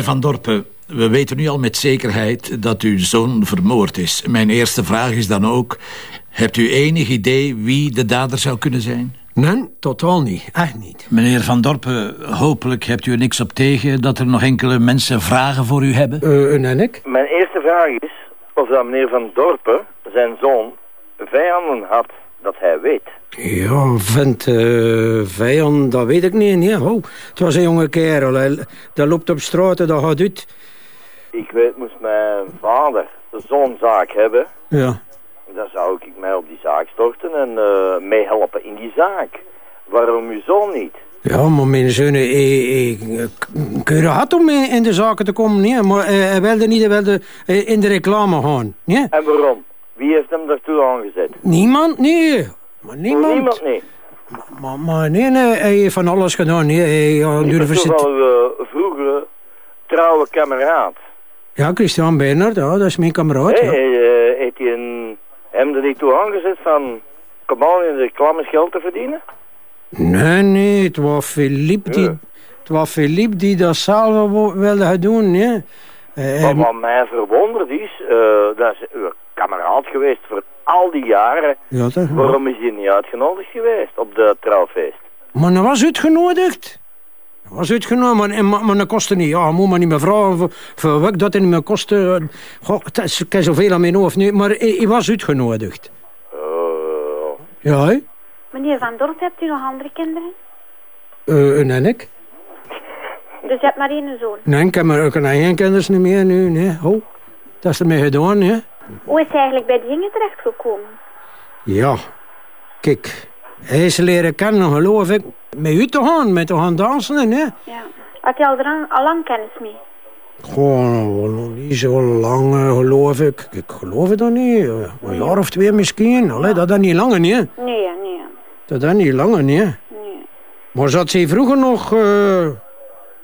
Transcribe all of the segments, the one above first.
Meneer Van Dorpen, we weten nu al met zekerheid dat uw zoon vermoord is. Mijn eerste vraag is dan ook... hebt u enig idee wie de dader zou kunnen zijn? Nee, totaal niet. Echt niet. Meneer Van Dorpen, hopelijk hebt u er niks op tegen... dat er nog enkele mensen vragen voor u hebben? Uh, en ik? Mijn eerste vraag is of dat meneer Van Dorpen, zijn zoon, vijanden had dat hij weet. Ja, vent, uh, vijand, dat weet ik niet. Nee, oh, het was een jonge kerel. Hij, dat loopt op straat en dat gaat uit. Ik weet, moest mijn vader zo'n zaak hebben... Ja. Dan zou ik mij op die zaak storten en uh, meehelpen in die zaak. Waarom uw zoon niet? Ja, maar mijn zoon, ik, ik, had om in de zaken te komen, nee, maar hij wilde niet, hij wilde in de reclame gaan. Nee? En waarom? Wie heeft hem daartoe aangezet? Niemand, nee. Maar niemand. Niemand, nee. Maar, maar nee, nee, hij heeft van alles gedaan. Nee, hij aan de universiteit... Ik wel uh, vroegere trouwe kameraad. Ja, Christian Bernard, ja, dat is mijn kameraad. Hey, ja. uh, heeft hij een, hem er niet toe aangezet van... Kom aan in de reclames geld te verdienen? Nee, nee, het was Philippe die... Het was Philippe die dat zelf wilde doen, nee. Uh, maar wat mij verwonderd is, uh, dat is kameraad geweest voor al die jaren. Ja, dat Waarom is hij niet uitgenodigd geweest op de trouwfeest? Maar hij was uitgenodigd. Hij was uitgenodigd, maar, maar, maar dat kostte niet. Ja, moet maar niet meer vragen voor, voor wat dat niet meer kostte. Goh, het is, ik heb zoveel aan mijn hoofd nu, maar hij, hij was uitgenodigd. Uh... Ja, hè? Meneer Van Dorp, hebt u nog andere kinderen? Uh, en ik. Dus je hebt maar één zoon? Nee, ik heb maar ook geen kinderen meer nu. Nee. Oh, dat is ermee gedaan, hè. Hoe is hij eigenlijk bij die dingen terechtgekomen? Ja, kijk, hij is leren kennen, geloof ik, met u te gaan, met te gaan dansen, hè. Ja. Had hij al, lang, al lang kennis mee? Gewoon niet zo lang, geloof ik. Ik geloof het dan niet. Een jaar of twee misschien. Allee, dat is niet langer, niet. Nee, nee. Dat is niet langer, niet. Nee. Maar zat ze vroeger nog... Uh...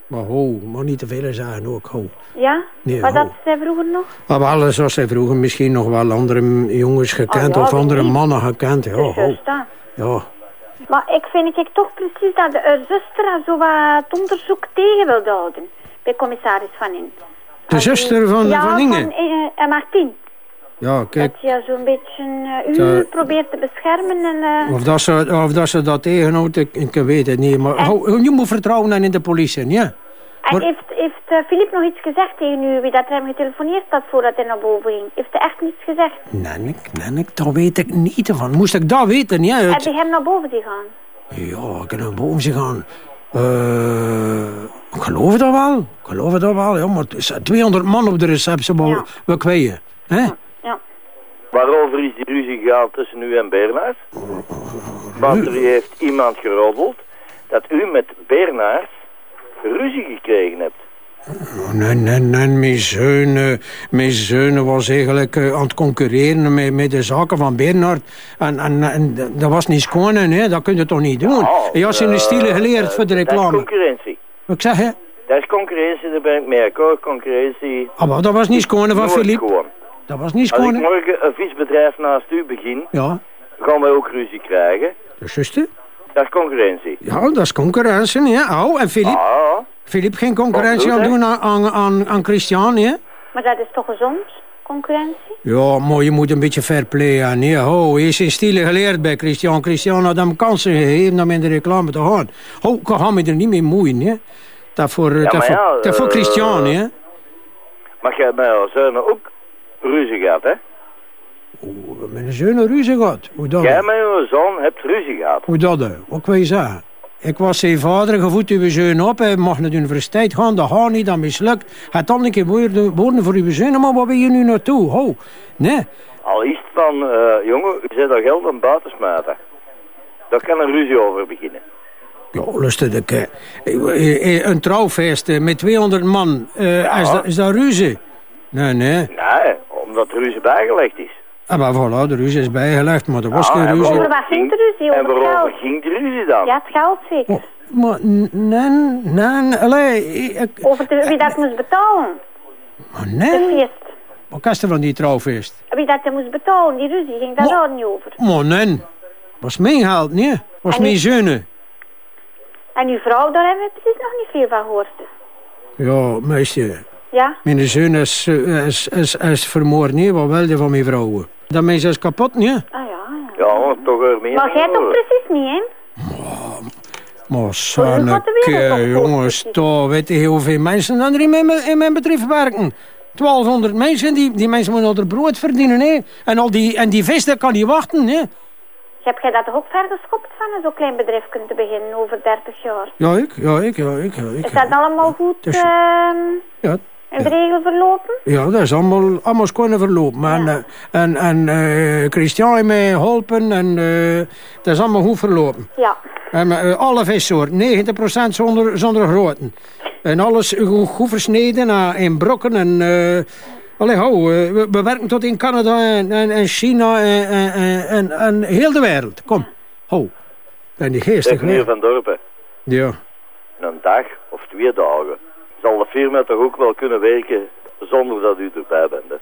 Maar ho, maar niet te veel zeggen ook, ho. Ja? Nee, Wat ho. had zij vroeger nog? Maar wel, zoals zij vroeger misschien nog wel andere jongens gekend Oh, ja, of andere mannen gekend. Ja, Dus ho. dat. Ja. Maar ik vind ik toch precies dat de haar zuster zo wat onderzoek tegen wilde houden. Bij commissaris Van In. De Als zuster van, ja, van Inge? van eh, eh, Martien. Ja, kijk. Dat je zo'n beetje eh, u Dat- probeert te beschermen en... eh, Of dat ze, of dat, ze dat tegenhoudt, ik, ik weet het niet. Maar En- hou- je moet vertrouwen in de politie, ja? En Maar- heeft, heeft eh, Filip nog iets gezegd tegen u, wie dat hem getelefoneerd had voordat hij naar boven ging? Heeft hij echt niets gezegd? Nee, ik, nee, ik, daar weet ik niet van. Moest ik dat weten, ja? Heb Het, je hem naar boven gegaan? ja, ik kan naar boven zich gaan. Eh, ik geloof dat wel. Ik geloof dat wel, ja. Maar het is 200 man op de receptie, maar Ja. we kwijt. Hè? Ja. Waarover is die ruzie gegaan tussen u en Bernard? Want er heeft iemand geroddeld dat u met Bernard ruzie gekregen hebt. Nee, nee, nee, mijn zoon, mijn zoon was eigenlijk eh, aan het concurreren met, met de zaken van Bernard. En, en, en dat was niet schoon, hè? dat kun je toch niet doen? Hij had zijn eh, stijlen geleerd voor de Dat is reclame. concurrentie. Wat ik zeg, hè? Dat is concurrentie, daar ben ik mee akkoord. Concurrentie. Ah, maar dat was niet schoon van Philippe. Dat was niet Als ik hè? morgen een visbedrijf naast u begin, Ja, gaan wij ook ruzie krijgen. dat is juist, hè? Dat is concurrentie. Ja, dat is concurrentie, ja. Oh, en Philippe, Ah, Philippe geen concurrentie aan doen aan, aan, aan, aan Christian, hè? Maar dat is toch gezond, concurrentie? Ja, maar je moet een beetje fair play aan. Ja, oh, hij is in stile geleerd bij Christian. Christian had hem kansen gegeven om in de reclame te gaan. Oh, ik ga me er niet mee moeien, hè. Dat voor, dat maar voor, ja, dat voor eh, Christian, hè. maar jij jouw zonen ook ruzie gehad, hè? Met een zoon ruzie gehad. Hoe dat? Jij met zoon hebt ruzie gehad. Hoe dat? hè? Wat wil je zeggen? Ik was zijn vader, gevoed uw zoon op. Hij mag naar de universiteit gaan, dat gaat niet, dat mislukt. Had dan een keer woorden, voor uw zoon, maar waar ben je nu naartoe? Oh, nee. Al is het van, eh, jongen, u zet dat geld aan buiten smijten. Daar kan een ruzie over beginnen. Ja, lustig. ik, eh, eh, Een trouwfeest met 200 man, is, dat, is dat ruzie? Nee, nee. Nee, omdat er ruzie bijgelegd is. Ah, maar voilà, de ruzie is bijgelegd, maar er was Ja, geen en ruzie. Over wat ging de ruzie? En waarover ging de ruzie dan? Ja, het geld zeker. Oh, maar nee, nee, allee, ik, Over de, wie dat moest betalen, maar de nee. feest. Wat kast er van die trouwfeest? Wie dat je moest betalen, die ruzie, ging daar Maar- ook niet over. Maar nee, was mijn geld, nee. Was En mijn. En uw vrouw, daar hebben we precies nog niet veel van gehoord. Ja, meisje. Ja? Mijn zoon is, is, is, is vermoord, niet? Wat wil je van mijn vrouw? Dat meisje is kapot, niet? Ah ja, ja. Ja, toch er meer Maar jij toch precies niet, hè? Maar Oh, Sanneke, toch jongens, toch, weet je hoeveel mensen er in mijn, in mijn bedrijf werken? 1200 mensen, die, die mensen moeten al hun brood verdienen, hè? En, al die, en die vis, dat kan niet wachten, hè? Heb jij dat toch ook verder geschopt van een zo'n klein bedrijf te beginnen over 30 jaar? Ja, ik, ja, ik, ja, ik, ja, ik. Is dat allemaal goed Dus- ehm Ja, in de regel verlopen? ja, dat is allemaal, allemaal schoon verlopen. En, Ja. eh, en, en eh, Christian heeft mij geholpen en eh, dat is allemaal goed verlopen. Ja. En eh, alle vissoorten, 90% zonder, zonder groten. En alles goed, goed versneden in brokken. En, eh allee, hou, we, we werken tot in Canada en, en, en China en, en, en, en, en heel de wereld. Kom, hou. En die geestig. Meneer hè? Van Dorpen, Ja. een dag of twee dagen zal de firma toch ook wel kunnen werken zonder dat u erbij bent. Hè?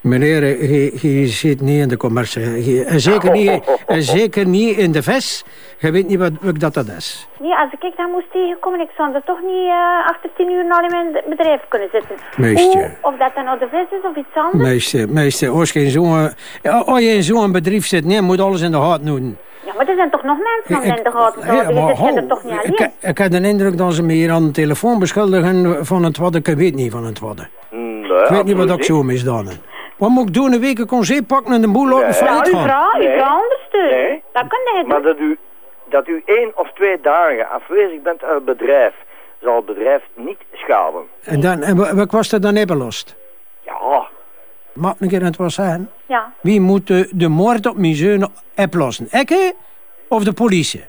Meneer, eh, je, zit niet in de commercie. En zeker niet, en zeker niet in de vis. Je weet niet wat, wat dat, dat is. Nee, als ik daar moest tegenkomen, ik zou er toch niet eh, achter 10 uur al in mijn bedrijf kunnen zitten. Meisje. Hoe, of dat dan nou de vis is of iets anders. Meisje, meisje, als je in zo'n ja, als je in zo'n bedrijf zit, nee, moet alles in de gaten doen. Ja, maar er zijn toch nog mensen om in de gaten te Ja, maar er hou, toch niet ik, alleen? ik heb de indruk dat ze me hier aan de telefoon beschuldigen van het wat. Ik weet niet van het wat. Ik Nee, weet niet wat ik zo misdaan heb. Wat moet ik doen? Een week een congé pakken en de boel laten Nee. Ja, uw gaan? vrouw, uw vrouw ondersteunen. Nee. Dat kun je Maar dat u, dat u één of twee dagen afwezig bent uit het bedrijf, zal het bedrijf niet schaden. En, dan, en wa- wat was er dan opgelost? Ja, Mag ik het wat zeggen? Ja. Wie moet de, de moord op mijn zoon oplossen? Ik hè? of de politie?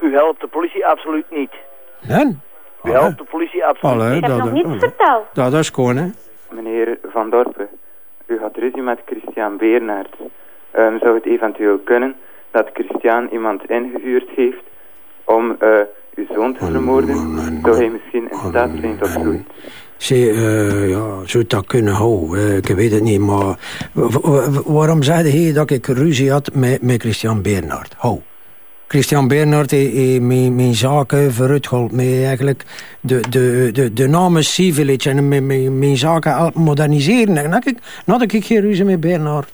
u helpt de politie absoluut niet. Nee? U helpt de politie absoluut Allee, niet. Ik heb dat, nog niets verteld. dat is gewoon, hè? Meneer Van Dorpen, u had ruzie met Christian Beernaert. Ehm, zou het eventueel kunnen dat Christian iemand ingehuurd heeft om eh, uw zoon te vermoorden? Zou hij misschien in staat zijn tot zoiets? Zie, eh, ja, zou dat kunnen houden? Eh, ik weet het niet, maar... waarom zei hij dat ik ruzie had met, met Christian Bernhard? Hou. Christian Bernhard heeft heeft mijn, mijn zaken vooruitgeholpen. Mij eigenlijk de, de, de, de Sea Village en mijn, mijn, mijn zaken moderniseren. En dan ik, had ik geen ruzie met Bernhard.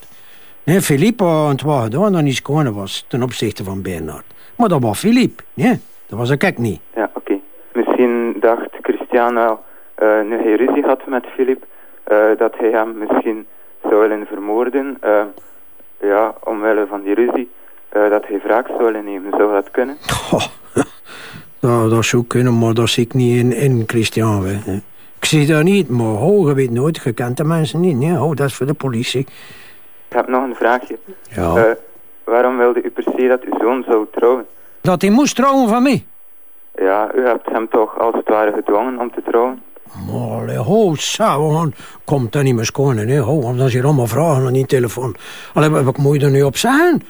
Nee, Philippe had het gedaan dat hij schoon was ten opzichte van Bernhard. Maar dat was Philippe, nee, dat was ik niet. Ja, oké. Misschien dacht Christian wel, eh, nu hij ruzie had met Philip, eh, dat hij hem misschien zou willen vermoorden. eh, ja, omwille van die ruzie. eh, dat hij wraak zou willen nemen. Zou dat kunnen? Goh, dat, dat zou kunnen, maar dat zie ik niet in, in Christian. Hè. Ik zie dat niet, maar ho, je weet nooit, je kent de mensen niet. Nee, ho, dat is voor de politie. Ik heb nog een vraagje. Ja. Eh, waarom wilde u per se dat uw zoon zou trouwen? dat hij moest trouwen van mij. Ja, u hebt hem toch als het ware gedwongen om te trouwen? Allee, ho, gaan- komt dat niet meer schonen, hè. Ho, want dan hier allemaal vragen aan die telefoon. Allee, moet je er nu op zeggen?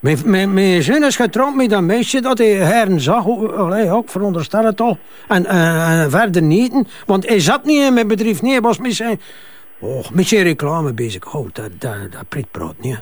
Mijn, mijn, zin is getrouwd met dat meisje dat hij heren zag. Allee, ook veronderstel het eh, en verder niet. Want hij zat niet in mijn bedrijf. Nee, was met zijn... Oh, met zijn reclame bezig. Oh, dat, dat, dat niet. hè.